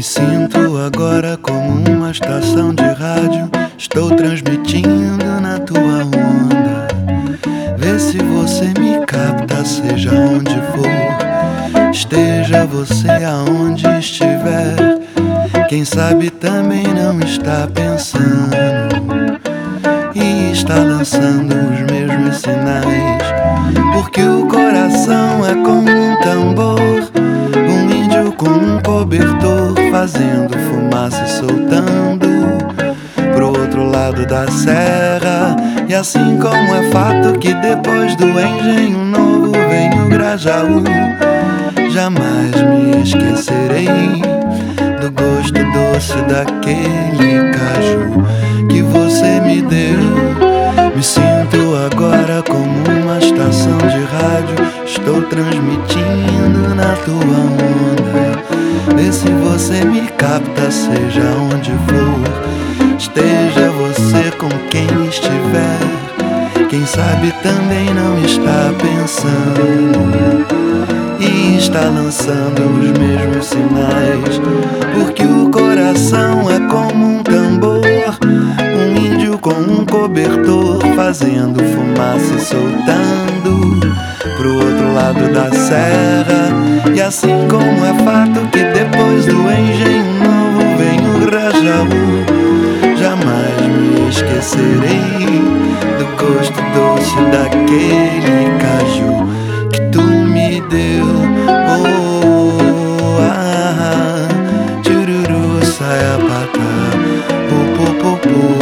Me sinto agora como uma estação de rádio. Estou transmitindo na tua onda. Vê se você me capta, seja onde for. Esteja você aonde estiver. Quem sabe também não está pensando e está lançando os mesmos sinais. Porque o coração é como um tambor lado da serra. E assim como é fato que depois do engenho novo vem o Grajaú, jamais me esquecerei do gosto doce daquele caju que você me deu. Me sinto agora como uma estação de rádio, estou transmitindo na tua onda. Vê se você me capta, seja onde for, esteja você com quem estiver. Quem sabe também não está pensando e está lançando os mesmos sinais. Porque o coração é como um tambor, um índio com um cobertor fazendo fumaça e soltando pro outro lado da serra. E assim como é fato que depois do engenho esquecerei do gosto doce daquele caju que tu me deu. Oh, ah, chururu, saia cá, po, po, po, po.